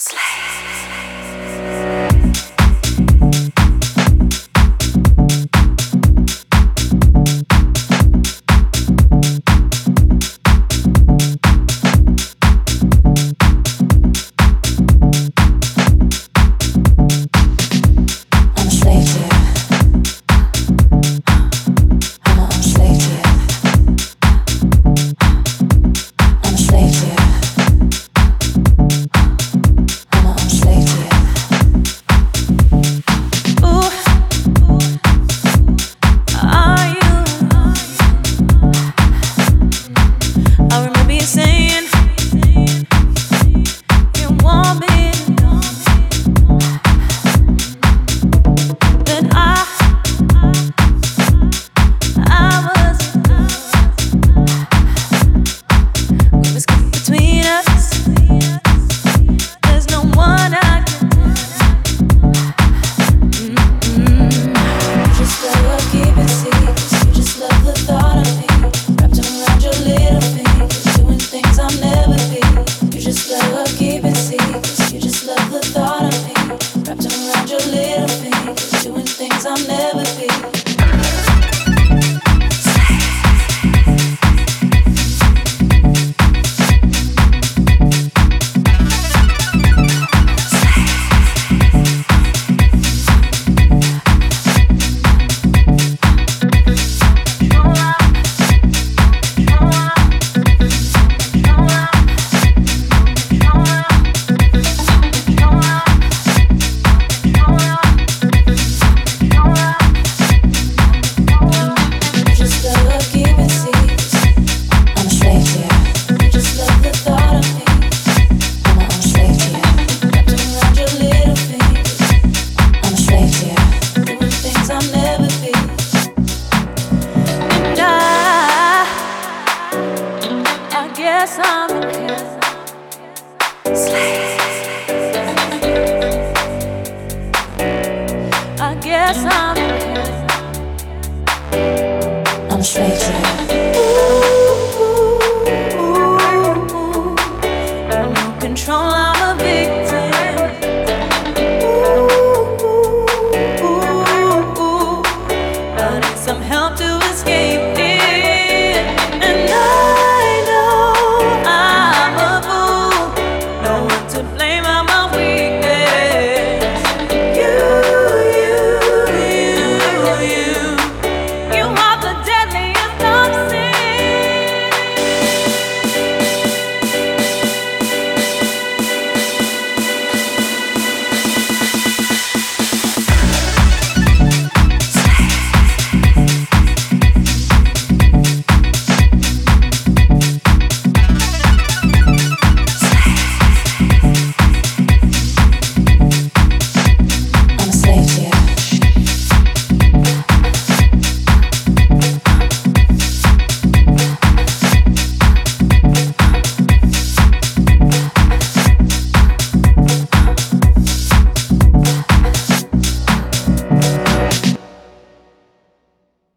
Slay. I'm a. Slave. I guess I'm a. I'm straight ooh. No control, I'm a victim.